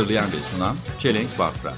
Hazırlayan ve sunan Çelenk Bafra.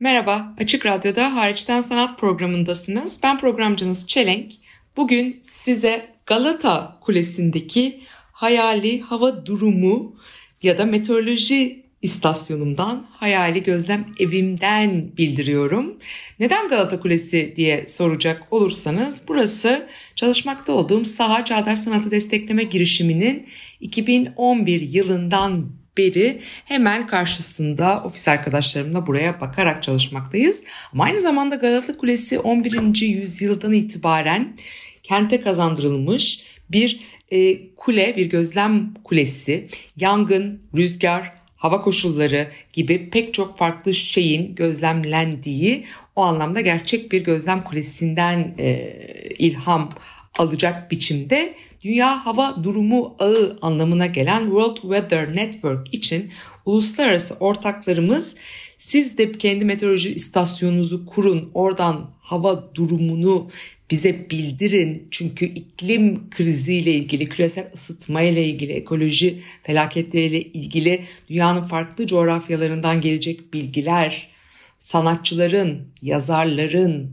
Merhaba, Açık Radyo'da Hariçten Sanat programındasınız. Ben programcınız Çelenk. Bugün size Galata Kulesi'ndeki hayali hava durumu ya da meteoroloji istasyonumdan, hayali gözlem evimden bildiriyorum. Neden Galata Kulesi diye soracak olursanız burası çalışmakta olduğum Saha Çağdaş Sanatı Destekleme girişiminin 2011 yılından beri hemen karşısında ofis arkadaşlarımla buraya bakarak çalışmaktayız. Ama aynı zamanda Galata Kulesi 11. yüzyıldan itibaren kente kazandırılmış bir e, kule, bir gözlem kulesi. Yangın, rüzgar, hava koşulları gibi pek çok farklı şeyin gözlemlendiği o anlamda gerçek bir gözlem kulesinden e, ilham alacak biçimde Dünya Hava Durumu Ağı anlamına gelen World Weather Network için uluslararası ortaklarımız siz de kendi meteoroloji istasyonunuzu kurun, oradan hava durumunu bize bildirin. Çünkü iklim kriziyle ilgili, küresel ısıtma ile ilgili, ekoloji felaketleriyle ilgili dünyanın farklı coğrafyalarından gelecek bilgiler, sanatçıların, yazarların,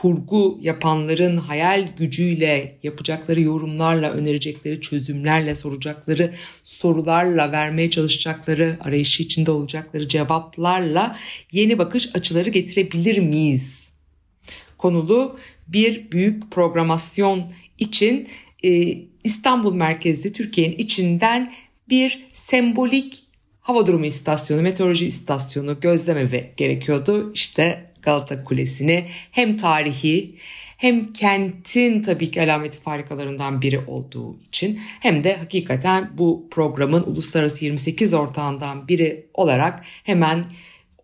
kurgu yapanların hayal gücüyle yapacakları yorumlarla, önerecekleri çözümlerle, soracakları sorularla, vermeye çalışacakları, arayışı içinde olacakları cevaplarla yeni bakış açıları getirebilir miyiz? Konulu bir büyük programasyon için e, İstanbul merkezli Türkiye'nin içinden bir sembolik hava durumu istasyonu, meteoroloji istasyonu, gözlemevi gerekiyordu. İşte Galata Kulesi'ni hem tarihi hem kentin tabii ki alameti farikalarından biri olduğu için hem de hakikaten bu programın uluslararası 28 ortağından biri olarak hemen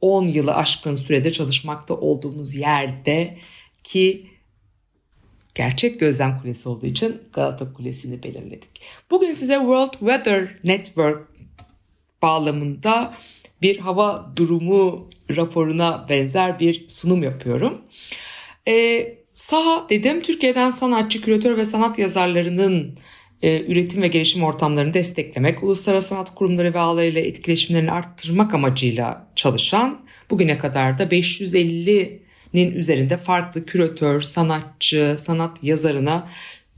10 yılı aşkın sürede çalışmakta olduğumuz yerde ki gerçek gözlem kulesi olduğu için Galata Kulesi'ni belirledik. Bugün size World Weather Network bağlamında bir hava durumu raporuna benzer bir sunum yapıyorum. Ee, saha dedim Türkiye'den sanatçı, küratör ve sanat yazarlarının e, üretim ve gelişim ortamlarını desteklemek, uluslararası sanat kurumları ve ağlarıyla etkileşimlerini arttırmak amacıyla çalışan bugüne kadar da 550'nin üzerinde farklı küratör, sanatçı, sanat yazarına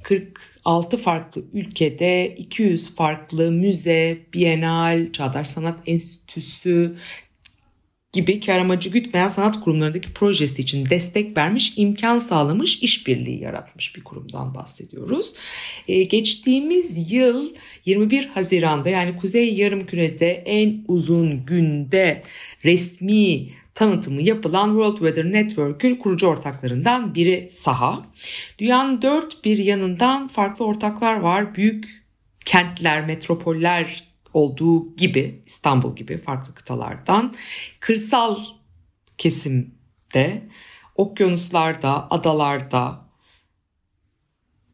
46 farklı ülkede 200 farklı müze, bienal, çağdaş sanat enstitüsü gibi kar amacı gütmeyen sanat kurumlarındaki projesi için destek vermiş, imkan sağlamış, işbirliği yaratmış bir kurumdan bahsediyoruz. Ee, geçtiğimiz yıl 21 Haziran'da yani Kuzey Yarımküre'de en uzun günde resmi tanıtımı yapılan World Weather Network'ün kurucu ortaklarından biri Saha. Dünyanın dört bir yanından farklı ortaklar var. Büyük kentler, metropoller olduğu gibi İstanbul gibi farklı kıtalardan kırsal kesimde, okyanuslarda, adalarda,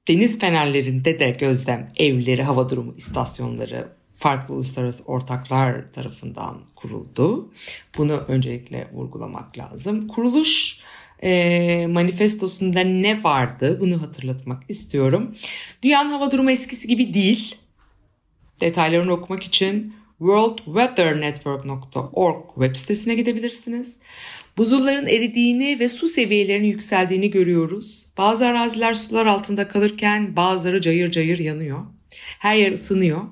deniz fenerlerinde de gözlem evleri, hava durumu istasyonları farklı uluslararası ortaklar tarafından kuruldu. Bunu öncelikle vurgulamak lazım. Kuruluş e, manifestosunda ne vardı bunu hatırlatmak istiyorum. Dünyanın hava durumu eskisi gibi değil. Detaylarını okumak için worldweathernetwork.org web sitesine gidebilirsiniz. Buzulların eridiğini ve su seviyelerinin yükseldiğini görüyoruz. Bazı araziler sular altında kalırken bazıları cayır cayır yanıyor. Her yer ısınıyor.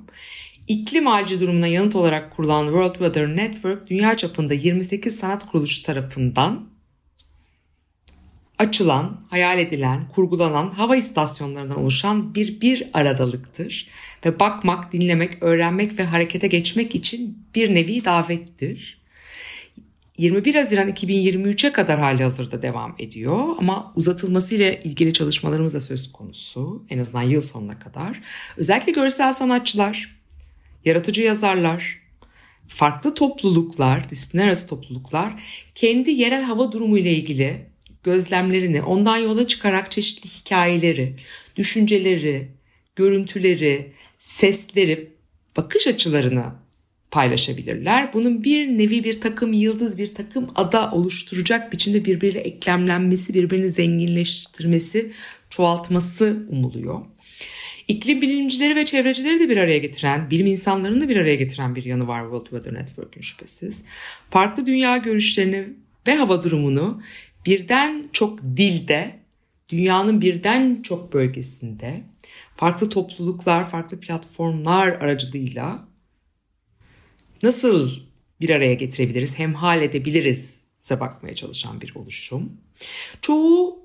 İklim acil durumuna yanıt olarak kurulan World Weather Network dünya çapında 28 sanat kuruluşu tarafından açılan, hayal edilen, kurgulanan hava istasyonlarından oluşan bir bir aradalıktır ve bakmak, dinlemek, öğrenmek ve harekete geçmek için bir nevi davettir. 21 Haziran 2023'e kadar hali hazırda devam ediyor ama uzatılması ile ilgili çalışmalarımız da söz konusu en azından yıl sonuna kadar. Özellikle görsel sanatçılar, yaratıcı yazarlar, farklı topluluklar, disiplinler arası topluluklar kendi yerel hava durumu ile ilgili gözlemlerini, ondan yola çıkarak çeşitli hikayeleri, düşünceleri, görüntüleri, sesleri, bakış açılarını paylaşabilirler. Bunun bir nevi bir takım yıldız, bir takım ada oluşturacak biçimde birbiriyle eklemlenmesi, birbirini zenginleştirmesi, çoğaltması umuluyor. İklim bilimcileri ve çevrecileri de bir araya getiren, bilim insanlarını da bir araya getiren bir yanı var World Weather Network'ün şüphesiz. Farklı dünya görüşlerini ve hava durumunu birden çok dilde, dünyanın birden çok bölgesinde, farklı topluluklar, farklı platformlar aracılığıyla nasıl bir araya getirebiliriz, hemhal edebiliriz bakmaya çalışan bir oluşum. Çoğu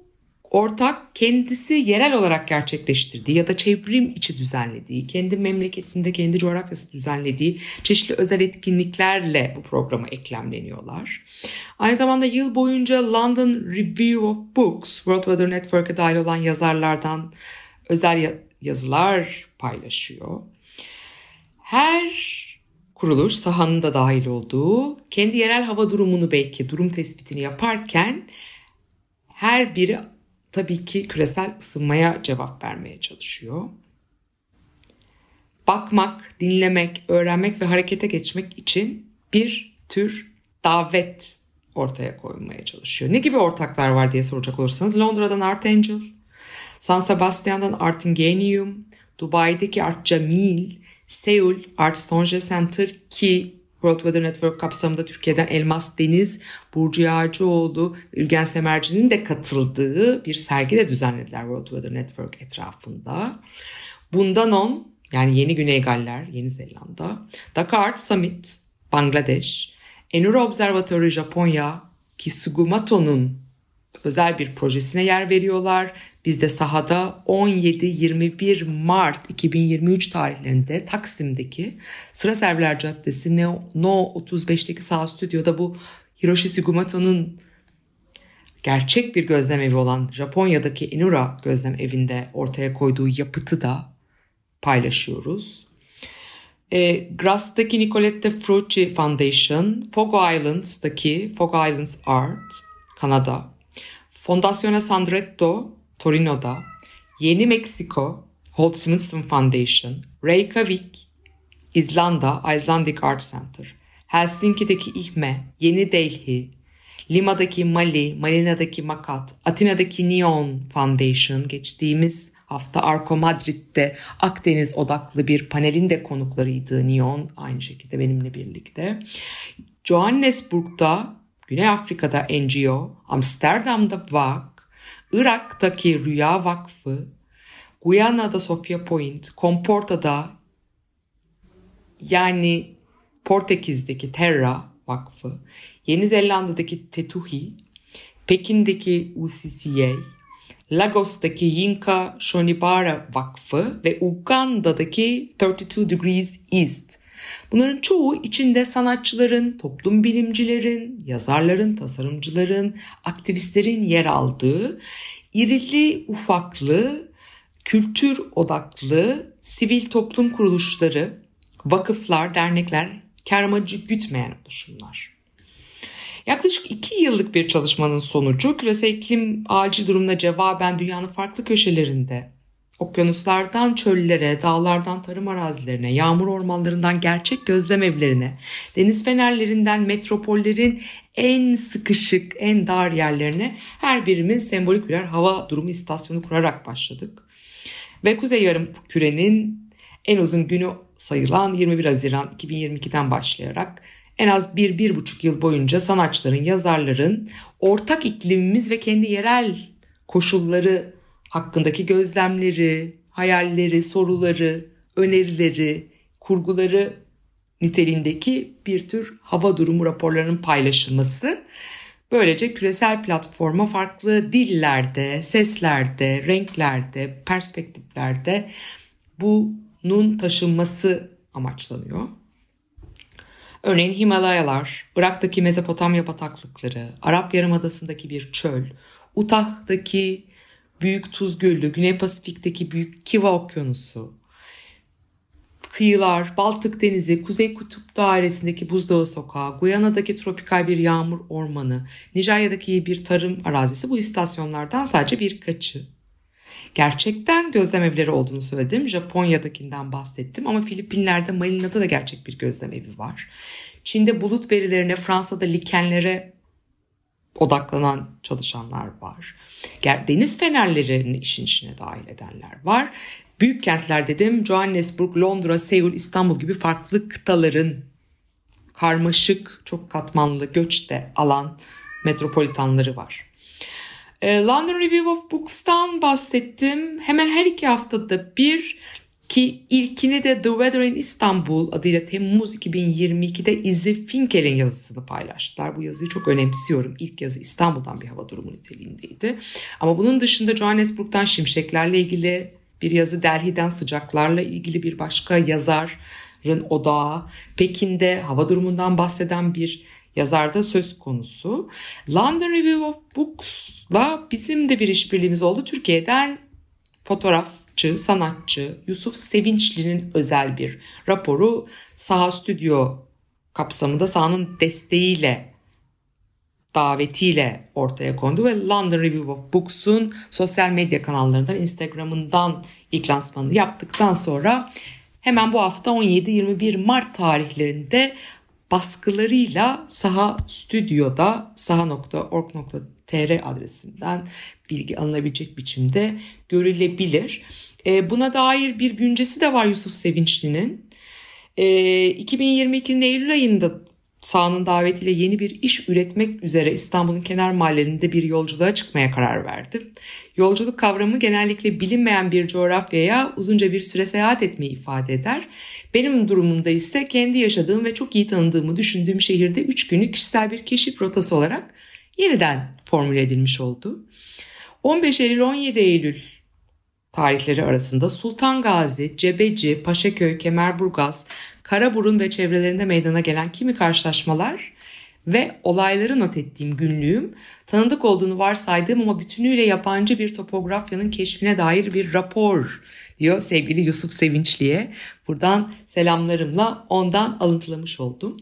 ortak kendisi yerel olarak gerçekleştirdiği ya da çevrim içi düzenlediği, kendi memleketinde, kendi coğrafyası düzenlediği çeşitli özel etkinliklerle bu programa eklemleniyorlar. Aynı zamanda yıl boyunca London Review of Books, World Weather Network'e dahil olan yazarlardan özel yazılar paylaşıyor. Her kuruluş sahanın da dahil olduğu kendi yerel hava durumunu belki durum tespitini yaparken her biri tabii ki küresel ısınmaya cevap vermeye çalışıyor. Bakmak, dinlemek, öğrenmek ve harekete geçmek için bir tür davet ortaya koymaya çalışıyor. Ne gibi ortaklar var diye soracak olursanız Londra'dan Art Angel, San Sebastian'dan Art Ingenium, Dubai'deki Art Jamil, Seul Art Stonge Center ki World Weather Network kapsamında Türkiye'den Elmas Deniz, Burcu Yağcıoğlu, Ülgen Semerci'nin de katıldığı bir sergi de düzenlediler World Weather Network etrafında. Bundan on yani Yeni Güney Galler, Yeni Zelanda, Dakar Summit, Bangladeş, Enura Observatory Japonya, Kisugumato'nun özel bir projesine yer veriyorlar. Biz de sahada 17-21 Mart 2023 tarihlerinde Taksim'deki Sıra Serviler Caddesi No 35'teki sağ stüdyoda bu Hiroshi Sugimoto'nun gerçek bir gözlem evi olan Japonya'daki Enura gözlem evinde ortaya koyduğu yapıtı da paylaşıyoruz. E, Grass'taki Nicolette Frucci Foundation, Fog Islands'daki Fog Islands Art, Kanada, Fondazione Sandretto Torino'da, Yeni Meksiko, Holt Simonson Foundation, Reykjavik, İzlanda, Icelandic Art Center, Helsinki'deki İHME, Yeni Delhi, Lima'daki Mali, Malina'daki Makat, Atina'daki Neon Foundation, geçtiğimiz hafta Arco Madrid'de Akdeniz odaklı bir panelin de konuklarıydı Neon aynı şekilde benimle birlikte. Johannesburg'da Güney Afrika'da NGO, Amsterdam'da VAK, Irak'taki Rüya Vakfı, Guyana'da Sofia Point, Comporta'da yani Portekiz'deki Terra Vakfı, Yeni Zelanda'daki Tetuhi, Pekin'deki UCCA, Lagos'taki Yinka Shonibara Vakfı ve Uganda'daki 32 Degrees East Bunların çoğu içinde sanatçıların, toplum bilimcilerin, yazarların, tasarımcıların, aktivistlerin yer aldığı irili ufaklı, kültür odaklı sivil toplum kuruluşları, vakıflar, dernekler, kar amacı gütmeyen oluşumlar. Yaklaşık iki yıllık bir çalışmanın sonucu küresel iklim acil durumuna cevaben dünyanın farklı köşelerinde Okyanuslardan çöllere, dağlardan tarım arazilerine, yağmur ormanlarından gerçek gözlem evlerine, deniz fenerlerinden metropollerin en sıkışık, en dar yerlerine her birimiz sembolik birer hava durumu istasyonu kurarak başladık. Ve Kuzey Yarım Küre'nin en uzun günü sayılan 21 Haziran 2022'den başlayarak en az bir, bir buçuk yıl boyunca sanatçıların, yazarların ortak iklimimiz ve kendi yerel koşulları hakkındaki gözlemleri, hayalleri, soruları, önerileri, kurguları niteliğindeki bir tür hava durumu raporlarının paylaşılması böylece küresel platforma farklı dillerde, seslerde, renklerde, perspektiflerde bunun taşınması amaçlanıyor. Örneğin Himalayalar, Irak'taki Mezopotamya bataklıkları, Arap Yarımadası'ndaki bir çöl, Utah'taki Büyük Tuz Gölü, Güney Pasifik'teki Büyük Kiva Okyanusu, kıyılar, Baltık Denizi, Kuzey Kutup Dairesi'ndeki buzdağı sokağı, Guyana'daki tropikal bir yağmur ormanı, Nijerya'daki bir tarım arazisi bu istasyonlardan sadece birkaçı. Gerçekten gözlem evleri olduğunu söyledim. Japonya'dakinden bahsettim ama Filipinler'de Malina'da da gerçek bir gözlem evi var. Çin'de bulut verilerine, Fransa'da likenlere odaklanan çalışanlar var. Deniz fenerlerini işin içine dahil edenler var. Büyük kentler dedim Johannesburg, Londra, Seul, İstanbul gibi farklı kıtaların karmaşık, çok katmanlı göçte alan metropolitanları var. E, London Review of Books'tan bahsettim. Hemen her iki haftada bir ki ilkini de The Weather in Istanbul adıyla Temmuz 2022'de İzzi Finkel'in yazısını paylaştılar. Bu yazıyı çok önemsiyorum. İlk yazı İstanbul'dan bir hava durumu niteliğindeydi. Ama bunun dışında Johannesburg'dan şimşeklerle ilgili bir yazı, Delhi'den sıcaklarla ilgili bir başka yazarın odağı, Pekin'de hava durumundan bahseden bir yazarda söz konusu. London Review of Books'la bizim de bir işbirliğimiz oldu. Türkiye'den fotoğrafçı, sanatçı Yusuf Sevinçli'nin özel bir raporu Saha Stüdyo kapsamında sahanın desteğiyle davetiyle ortaya kondu ve London Review of Books'un sosyal medya kanallarından, Instagram'ından ilk lansmanını yaptıktan sonra hemen bu hafta 17-21 Mart tarihlerinde baskılarıyla Saha Stüdyo'da saha.org.tr adresinden bilgi alınabilecek biçimde görülebilir. E, buna dair bir güncesi de var Yusuf Sevinçli'nin. E, 2022'nin Eylül ayında sahanın davetiyle yeni bir iş üretmek üzere İstanbul'un kenar mahallelerinde bir yolculuğa çıkmaya karar verdim. Yolculuk kavramı genellikle bilinmeyen bir coğrafyaya uzunca bir süre seyahat etmeyi ifade eder. Benim durumumda ise kendi yaşadığım ve çok iyi tanıdığımı düşündüğüm şehirde 3 günlük kişisel bir keşif rotası olarak yeniden formüle edilmiş oldu. 15 Eylül 17 Eylül tarihleri arasında Sultan Gazi, Cebeci, Paşaköy, Kemerburgaz, Karaburun ve çevrelerinde meydana gelen kimi karşılaşmalar ve olayları not ettiğim günlüğüm tanıdık olduğunu varsaydığım ama bütünüyle yabancı bir topografyanın keşfine dair bir rapor diyor sevgili Yusuf Sevinçli'ye. Buradan selamlarımla ondan alıntılamış oldum.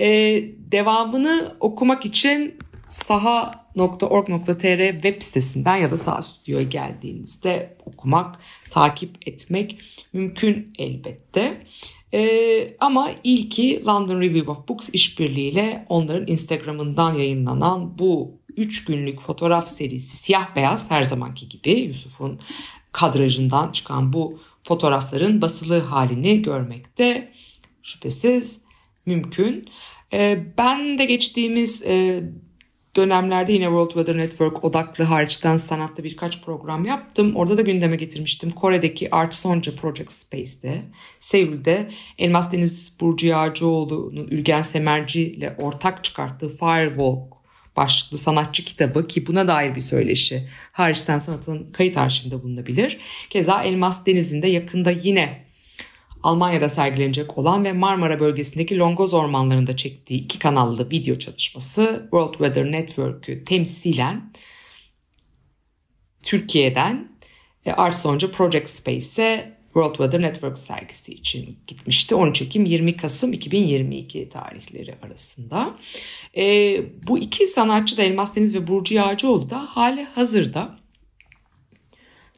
Ee, devamını okumak için saha.org.tr web sitesinden ya da Saha Stüdyo'ya geldiğinizde okumak, takip etmek mümkün elbette. Ee, ama ilki London Review of Books işbirliğiyle onların Instagram'ından yayınlanan bu 3 günlük fotoğraf serisi siyah beyaz her zamanki gibi Yusuf'un kadrajından çıkan bu fotoğrafların basılı halini görmekte şüphesiz mümkün. Ee, ben de geçtiğimiz e, dönemlerde yine World Weather Network odaklı hariçten sanatlı birkaç program yaptım. Orada da gündeme getirmiştim. Kore'deki Art Sonja Project Space'de, Seul'de Elmas Deniz Burcu Yağcıoğlu'nun Ülgen Semerci ile ortak çıkarttığı Firewalk başlıklı sanatçı kitabı ki buna dair bir söyleşi hariçten sanatın kayıt arşivinde bulunabilir. Keza Elmas Denizi'nde yakında yine Almanya'da sergilenecek olan ve Marmara bölgesindeki Longoz ormanlarında çektiği iki kanallı video çalışması World Weather Network'ü temsilen Türkiye'den e, Arsonca Project Space'e World Weather Network sergisi için gitmişti. 13 Ekim 20 Kasım 2022 tarihleri arasında. E, bu iki sanatçı da Elmas Deniz ve Burcu Yağcıoğlu da hali hazırda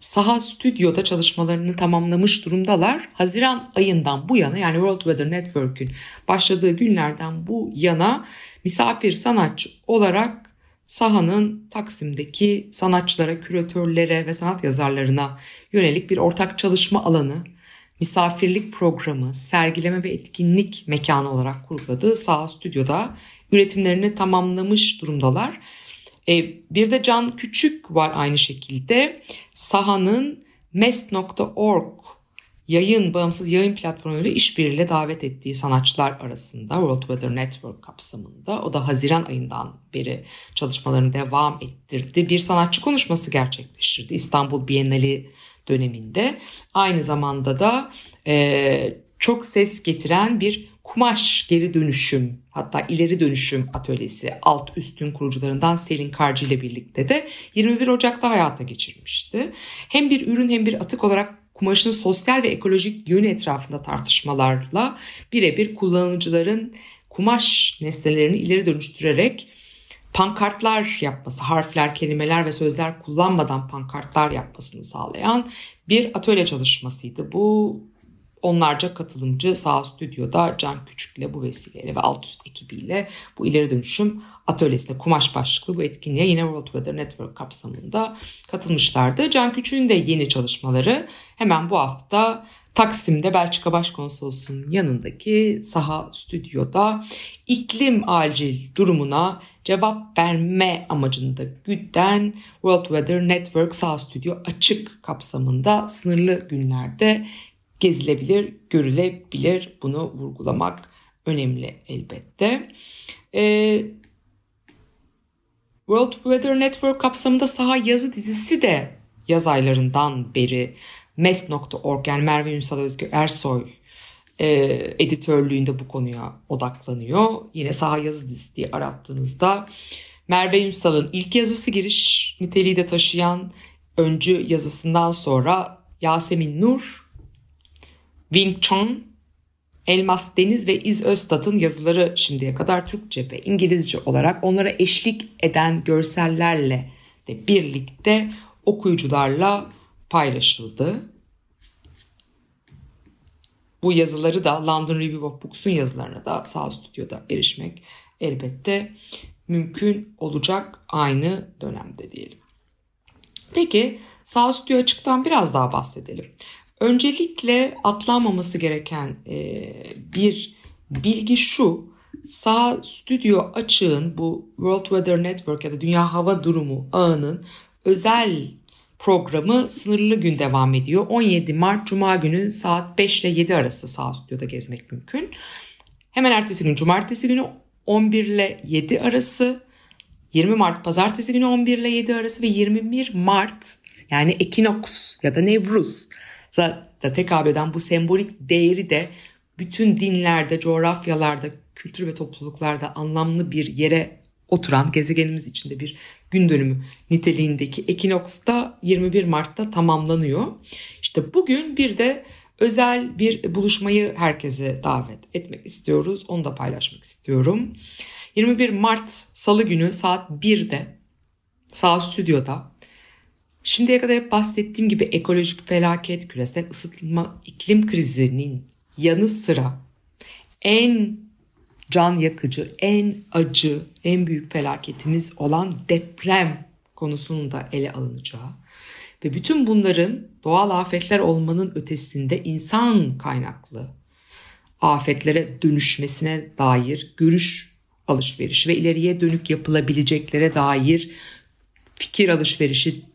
saha stüdyoda çalışmalarını tamamlamış durumdalar. Haziran ayından bu yana yani World Weather Network'ün başladığı günlerden bu yana misafir sanatçı olarak sahanın Taksim'deki sanatçılara, küratörlere ve sanat yazarlarına yönelik bir ortak çalışma alanı, misafirlik programı, sergileme ve etkinlik mekanı olarak kurguladığı saha stüdyoda üretimlerini tamamlamış durumdalar. E, bir de Can Küçük var aynı şekilde. Saha'nın mest.org yayın, bağımsız yayın platformuyla işbirliğiyle davet ettiği sanatçılar arasında World Weather Network kapsamında o da Haziran ayından beri çalışmalarını devam ettirdi. Bir sanatçı konuşması gerçekleştirdi İstanbul Bienali döneminde. Aynı zamanda da e, çok ses getiren bir kumaş geri dönüşüm hatta ileri dönüşüm atölyesi alt üstün kurucularından Selin Karcı ile birlikte de 21 Ocak'ta hayata geçirmişti. Hem bir ürün hem bir atık olarak kumaşın sosyal ve ekolojik yönü etrafında tartışmalarla birebir kullanıcıların kumaş nesnelerini ileri dönüştürerek pankartlar yapması, harfler, kelimeler ve sözler kullanmadan pankartlar yapmasını sağlayan bir atölye çalışmasıydı. Bu onlarca katılımcı sağ stüdyoda Can Küçük'le bu vesileyle ve alt üst ekibiyle bu ileri dönüşüm atölyesinde kumaş başlıklı bu etkinliğe yine World Weather Network kapsamında katılmışlardı. Can Küçük'ün de yeni çalışmaları hemen bu hafta Taksim'de Belçika Başkonsolosluğu'nun yanındaki saha stüdyoda iklim acil durumuna cevap verme amacında güden World Weather Network saha stüdyo açık kapsamında sınırlı günlerde gezilebilir, görülebilir. Bunu vurgulamak önemli elbette. Ee, World Weather Network kapsamında saha yazı dizisi de yaz aylarından beri mes.org yani Merve Ünsal Özgü Ersoy e, editörlüğünde bu konuya odaklanıyor. Yine saha yazı dizisi diye arattığınızda Merve Ünsal'ın ilk yazısı giriş niteliği de taşıyan öncü yazısından sonra Yasemin Nur, Wing Chun, Elmas Deniz ve İz Öztat'ın yazıları şimdiye kadar Türkçe ve İngilizce olarak onlara eşlik eden görsellerle de birlikte okuyucularla paylaşıldı. Bu yazıları da London Review of Books'un yazılarına da sağ stüdyoda erişmek elbette mümkün olacak aynı dönemde diyelim. Peki sağ stüdyo açıktan biraz daha bahsedelim. Öncelikle atlanmaması gereken e, bir bilgi şu. Sağ stüdyo açığın bu World Weather Network ya da Dünya Hava Durumu ağının özel programı sınırlı gün devam ediyor. 17 Mart Cuma günü saat 5 ile 7 arası sağ stüdyoda gezmek mümkün. Hemen ertesi gün Cumartesi günü 11 ile 7 arası, 20 Mart Pazartesi günü 11 ile 7 arası ve 21 Mart yani Ekinoks ya da Nevruz tekabül eden bu sembolik değeri de bütün dinlerde, coğrafyalarda, kültür ve topluluklarda anlamlı bir yere oturan gezegenimiz içinde bir gün dönümü niteliğindeki ekinoks da 21 Mart'ta tamamlanıyor. İşte bugün bir de özel bir buluşmayı herkese davet etmek istiyoruz. Onu da paylaşmak istiyorum. 21 Mart Salı günü saat 1'de Sağ Stüdyo'da Şimdiye kadar hep bahsettiğim gibi ekolojik felaket, küresel ısıtma, iklim krizinin yanı sıra en can yakıcı, en acı, en büyük felaketimiz olan deprem konusunun da ele alınacağı ve bütün bunların doğal afetler olmanın ötesinde insan kaynaklı afetlere dönüşmesine dair görüş alışverişi ve ileriye dönük yapılabileceklere dair fikir alışverişi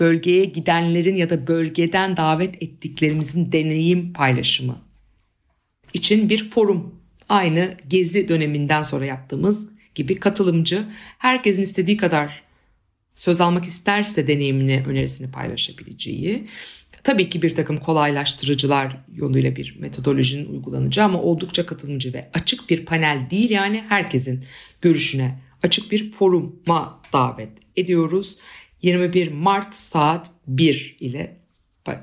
bölgeye gidenlerin ya da bölgeden davet ettiklerimizin deneyim paylaşımı için bir forum. Aynı gezi döneminden sonra yaptığımız gibi katılımcı herkesin istediği kadar söz almak isterse deneyimini, önerisini paylaşabileceği. Tabii ki bir takım kolaylaştırıcılar yoluyla bir metodolojinin uygulanacağı ama oldukça katılımcı ve açık bir panel değil yani herkesin görüşüne açık bir foruma davet ediyoruz. 21 Mart saat 1 ile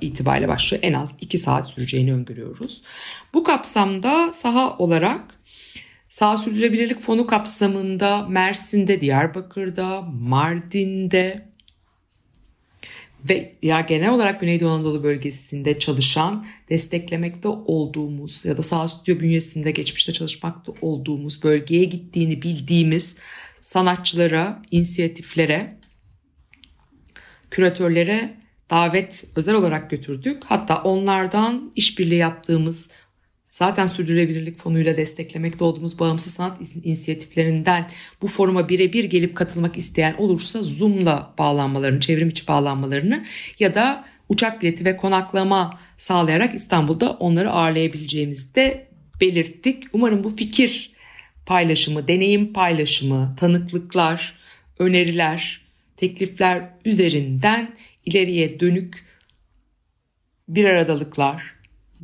itibariyle başlıyor. En az 2 saat süreceğini öngörüyoruz. Bu kapsamda saha olarak Sağ Sürdürülebilirlik Fonu kapsamında Mersin'de, Diyarbakır'da, Mardin'de ve ya genel olarak Güneydoğu Anadolu bölgesinde çalışan, desteklemekte olduğumuz ya da sağ stüdyo bünyesinde geçmişte çalışmakta olduğumuz, bölgeye gittiğini bildiğimiz sanatçılara, inisiyatiflere küratörlere davet özel olarak götürdük. Hatta onlardan işbirliği yaptığımız zaten sürdürülebilirlik fonuyla desteklemekte olduğumuz bağımsız sanat inisiyatiflerinden bu foruma birebir gelip katılmak isteyen olursa Zoom'la bağlanmalarını, çevrim içi bağlanmalarını ya da uçak bileti ve konaklama sağlayarak İstanbul'da onları ağırlayabileceğimizi de belirttik. Umarım bu fikir paylaşımı, deneyim paylaşımı, tanıklıklar, öneriler, teklifler üzerinden ileriye dönük bir aradalıklar,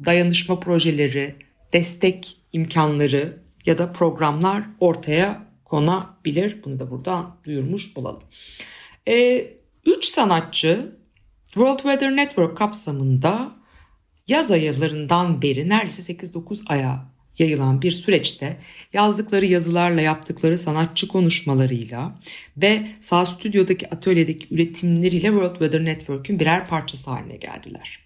dayanışma projeleri, destek imkanları ya da programlar ortaya konabilir. Bunu da burada duyurmuş olalım. Ee, üç sanatçı World Weather Network kapsamında yaz aylarından beri neredeyse 8-9 aya yayılan bir süreçte yazdıkları yazılarla yaptıkları sanatçı konuşmalarıyla ve sağ stüdyodaki atölyedeki üretimleriyle World Weather Network'ün birer parçası haline geldiler.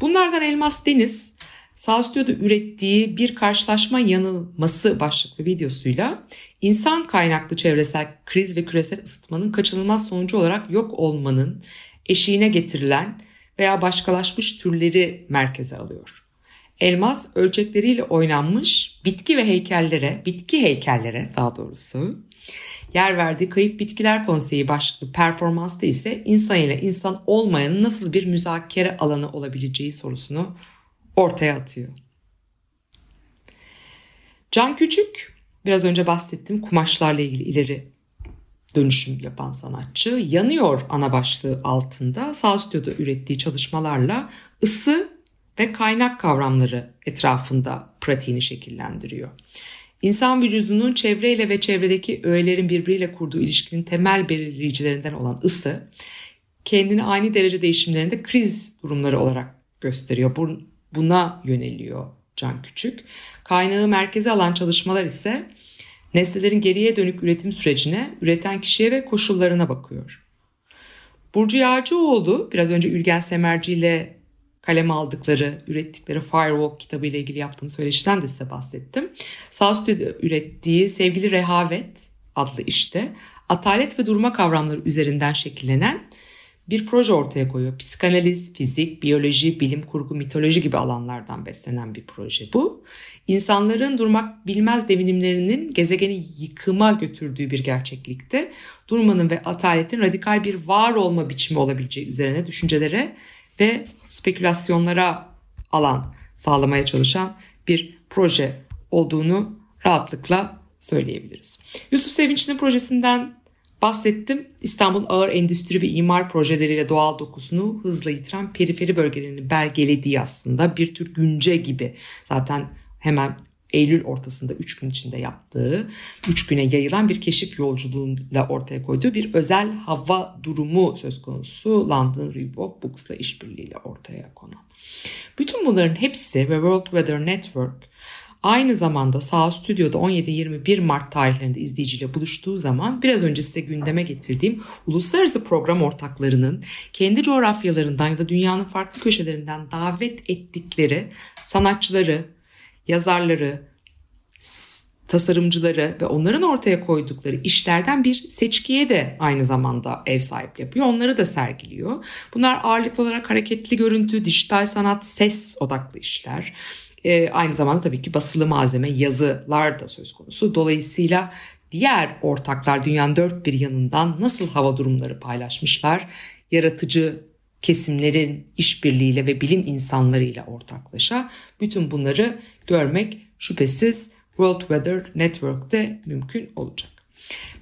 Bunlardan Elmas Deniz Sağ Stüdyo'da ürettiği bir karşılaşma yanılması başlıklı videosuyla insan kaynaklı çevresel kriz ve küresel ısıtmanın kaçınılmaz sonucu olarak yok olmanın eşiğine getirilen veya başkalaşmış türleri merkeze alıyor. Elmas ölçekleriyle oynanmış bitki ve heykellere, bitki heykellere daha doğrusu yer verdiği Kayıp Bitkiler Konseyi başlıklı performansta ise insan ile insan olmayanın nasıl bir müzakere alanı olabileceği sorusunu ortaya atıyor. Can Küçük biraz önce bahsettiğim kumaşlarla ilgili ileri dönüşüm yapan sanatçı yanıyor ana başlığı altında sağ stüdyoda ürettiği çalışmalarla ısı ve kaynak kavramları etrafında pratiğini şekillendiriyor. İnsan vücudunun çevreyle ve çevredeki öğelerin birbiriyle kurduğu ilişkinin temel belirleyicilerinden olan ısı kendini aynı derece değişimlerinde kriz durumları olarak gösteriyor. Buna yöneliyor Can Küçük. Kaynağı merkeze alan çalışmalar ise nesnelerin geriye dönük üretim sürecine, üreten kişiye ve koşullarına bakıyor. Burcu Yağcıoğlu biraz önce Ülgen Semerci ile kaleme aldıkları, ürettikleri Firewalk kitabı ile ilgili yaptığım söyleşiden de size bahsettim. Sağ Stüdyo ürettiği Sevgili Rehavet adlı işte atalet ve durma kavramları üzerinden şekillenen bir proje ortaya koyuyor. Psikanaliz, fizik, biyoloji, bilim kurgu, mitoloji gibi alanlardan beslenen bir proje bu. İnsanların durmak bilmez devinimlerinin gezegeni yıkıma götürdüğü bir gerçeklikte durmanın ve ataletin radikal bir var olma biçimi olabileceği üzerine düşüncelere ve spekülasyonlara alan sağlamaya çalışan bir proje olduğunu rahatlıkla söyleyebiliriz. Yusuf Sevinç'in projesinden bahsettim. İstanbul ağır endüstri ve imar projeleriyle doğal dokusunu hızla yitiren periferi bölgelerini belgelediği aslında bir tür günce gibi. Zaten hemen Eylül ortasında 3 gün içinde yaptığı, 3 güne yayılan bir keşif yolculuğuyla ortaya koyduğu bir özel hava durumu söz konusu London Review of Books'la işbirliğiyle ortaya konan. Bütün bunların hepsi ve World Weather Network aynı zamanda Sağ Stüdyo'da 17-21 Mart tarihlerinde izleyiciyle buluştuğu zaman biraz önce size gündeme getirdiğim uluslararası program ortaklarının kendi coğrafyalarından ya da dünyanın farklı köşelerinden davet ettikleri sanatçıları, yazarları, tasarımcıları ve onların ortaya koydukları işlerden bir seçkiye de aynı zamanda ev sahipliği yapıyor. Onları da sergiliyor. Bunlar ağırlıklı olarak hareketli görüntü, dijital sanat, ses odaklı işler. Ee, aynı zamanda tabii ki basılı malzeme, yazılar da söz konusu. Dolayısıyla diğer ortaklar dünyanın dört bir yanından nasıl hava durumları paylaşmışlar, yaratıcı kesimlerin işbirliğiyle ve bilim insanlarıyla ortaklaşa bütün bunları görmek şüphesiz World Weather Network'te mümkün olacak.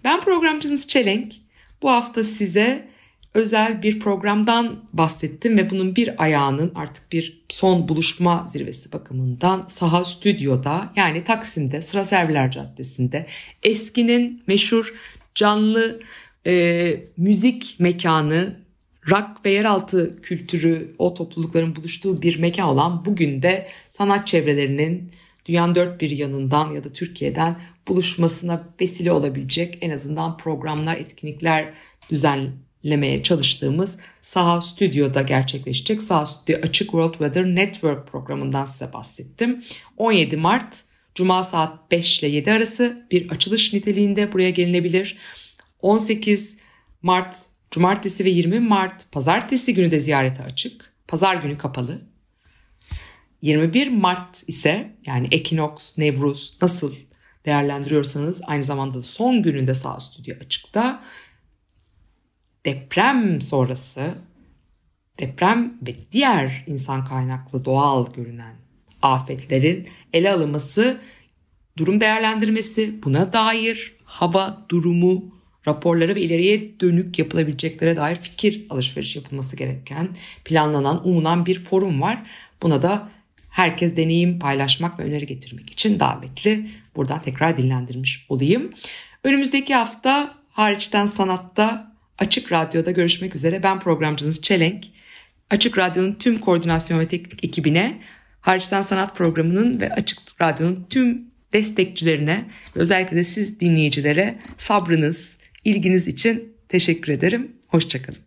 Ben programcınız Çelenk. Bu hafta size özel bir programdan bahsettim ve bunun bir ayağının artık bir son buluşma zirvesi bakımından Saha Stüdyo'da yani Taksim'de Sıra Serviler Caddesi'nde eskinin meşhur canlı e, müzik mekanı rock ve yeraltı kültürü o toplulukların buluştuğu bir mekan olan bugün de sanat çevrelerinin dünyanın dört bir yanından ya da Türkiye'den buluşmasına vesile olabilecek en azından programlar, etkinlikler düzenlemeye çalıştığımız Saha Stüdyo'da gerçekleşecek. Saha Stüdyo Açık World Weather Network programından size bahsettim. 17 Mart Cuma saat 5 ile 7 arası bir açılış niteliğinde buraya gelinebilir. 18 Mart Cumartesi ve 20 Mart pazartesi günü de ziyarete açık. Pazar günü kapalı. 21 Mart ise yani Ekinoks, Nevruz nasıl değerlendiriyorsanız aynı zamanda son gününde sağ stüdyo açıkta. Deprem sonrası deprem ve diğer insan kaynaklı doğal görünen afetlerin ele alınması, durum değerlendirmesi, buna dair hava durumu raporları ve ileriye dönük yapılabileceklere dair fikir alışveriş yapılması gereken, planlanan, umunan bir forum var. Buna da herkes deneyim paylaşmak ve öneri getirmek için davetli. Buradan tekrar dinlendirmiş olayım. Önümüzdeki hafta hariçten sanatta Açık Radyo'da görüşmek üzere. Ben programcınız Çelenk. Açık Radyo'nun tüm koordinasyon ve teknik ekibine, Hariçten Sanat programının ve Açık Radyo'nun tüm destekçilerine ve özellikle de siz dinleyicilere sabrınız, ilginiz için teşekkür ederim. Hoşçakalın.